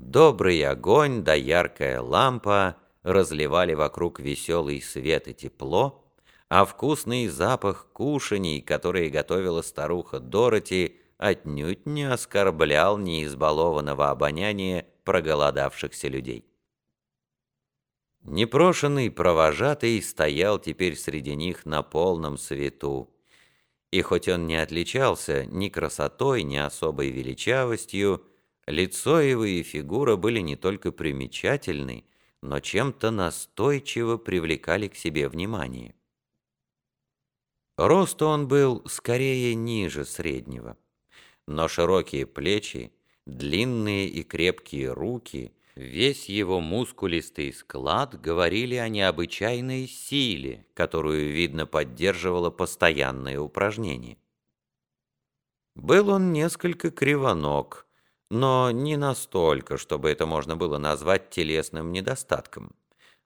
Добрый огонь да яркая лампа разливали вокруг веселый свет и тепло, а вкусный запах кушаний, которые готовила старуха Дороти, отнюдь не оскорблял неизбалованного обоняния проголодавшихся людей. Непрошенный провожатый стоял теперь среди них на полном свету, и хоть он не отличался ни красотой, ни особой величавостью, лицо его и фигура были не только примечательны, но чем-то настойчиво привлекали к себе внимание. Рост он был скорее ниже среднего, но широкие плечи, длинные и крепкие руки, весь его мускулистый склад говорили о необычайной силе, которую, видно, поддерживало постоянное упражнение. Был он несколько кривоног, но не настолько, чтобы это можно было назвать телесным недостатком.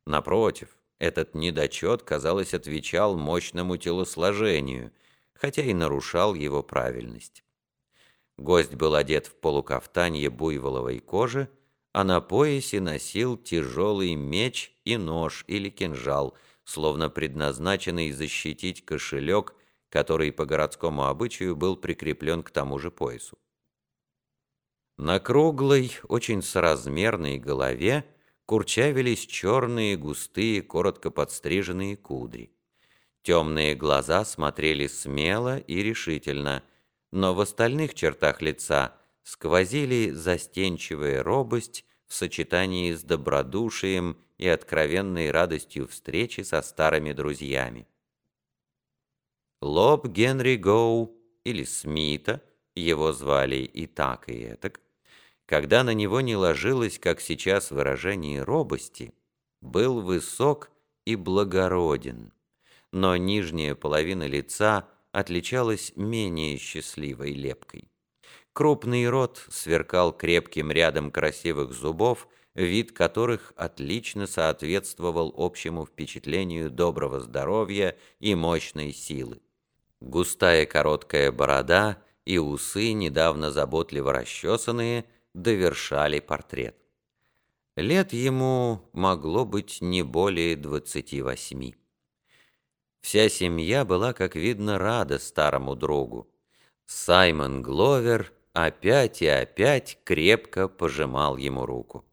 Напротив, этот недочет, казалось, отвечал мощному телосложению, хотя и нарушал его правильность. Гость был одет в полукафтанье буйволовой кожи, а на поясе носил тяжелый меч и нож или кинжал, словно предназначенный защитить кошелек, который по городскому обычаю был прикреплен к тому же поясу. На круглой, очень соразмерной голове курчавились черные, густые, коротко подстриженные кудри. Темные глаза смотрели смело и решительно, но в остальных чертах лица – сквозили застенчивая робость в сочетании с добродушием и откровенной радостью встречи со старыми друзьями. Лоб Генри Гоу или Смита, его звали и так, и этак, когда на него не ложилось, как сейчас, выражение робости, был высок и благороден, но нижняя половина лица отличалась менее счастливой лепкой. Крупный рот сверкал крепким рядом красивых зубов, вид которых отлично соответствовал общему впечатлению доброго здоровья и мощной силы. Густая короткая борода и усы, недавно заботливо расчесанные, довершали портрет. Лет ему могло быть не более двадцати восьми. Вся семья была, как видно, рада старому другу. Саймон Гловер опять и опять крепко пожимал ему руку.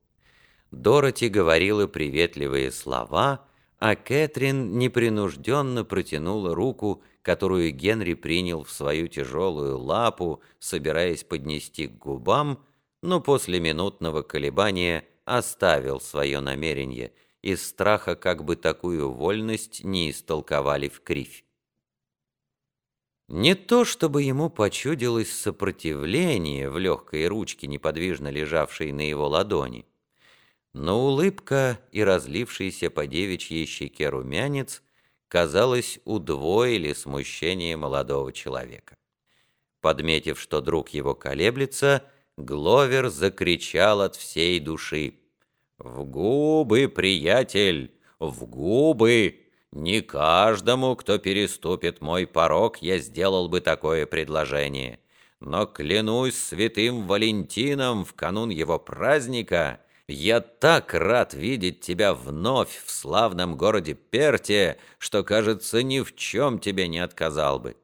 Дороти говорила приветливые слова, а Кэтрин непринужденно протянула руку, которую Генри принял в свою тяжелую лапу, собираясь поднести к губам, но после минутного колебания оставил свое намерение из страха, как бы такую вольность не истолковали в кривь. Не то чтобы ему почудилось сопротивление в легкой ручке, неподвижно лежавшей на его ладони, но улыбка и разлившийся по девичьей щеке румянец, казалось, удвоили смущение молодого человека. Подметив, что друг его колеблется, Гловер закричал от всей души. «В губы, приятель, в губы!» Не каждому, кто переступит мой порог, я сделал бы такое предложение. Но клянусь святым Валентином в канун его праздника, я так рад видеть тебя вновь в славном городе Перте, что, кажется, ни в чем тебе не отказал бы.